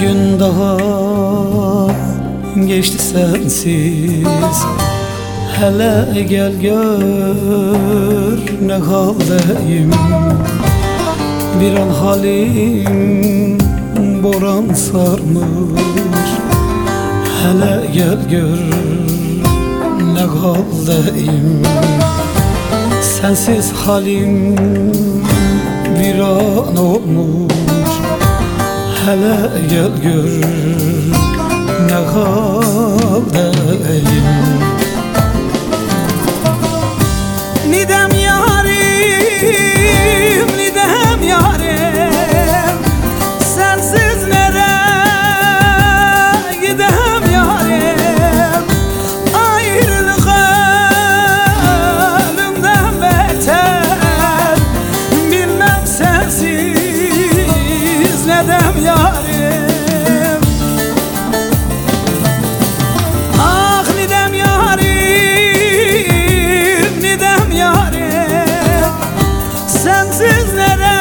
gün daha geçti sensiz. Hele gel gör ne haldeyim. Bir an halim boran sarmış. Hele gel gör ne haldeyim. Sensiz halim bir an olmuş Hele gel gör ne haldeyim Sensiz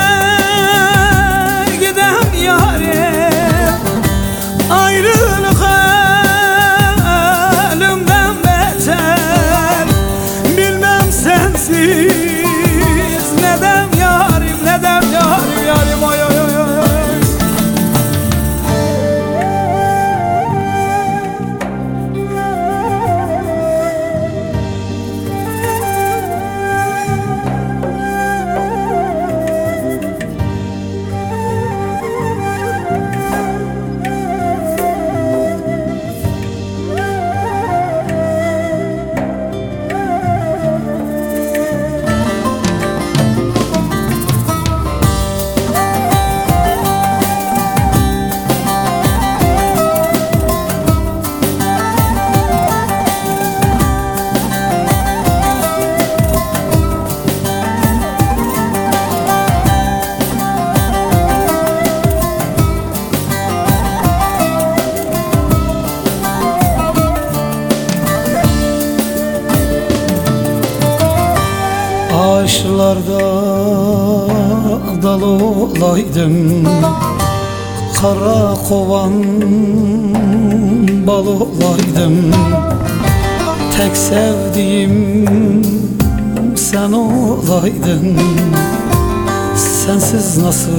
Ağaçlarda dal olaydım. Kara kovan bal olaydım. Tek sevdiğim sen olaydın. Sensiz nasıl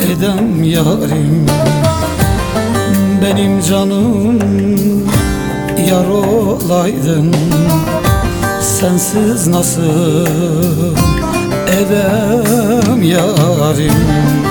edem yarim? Benim canım yar olaydın Sensiz nasıl? Edem yarim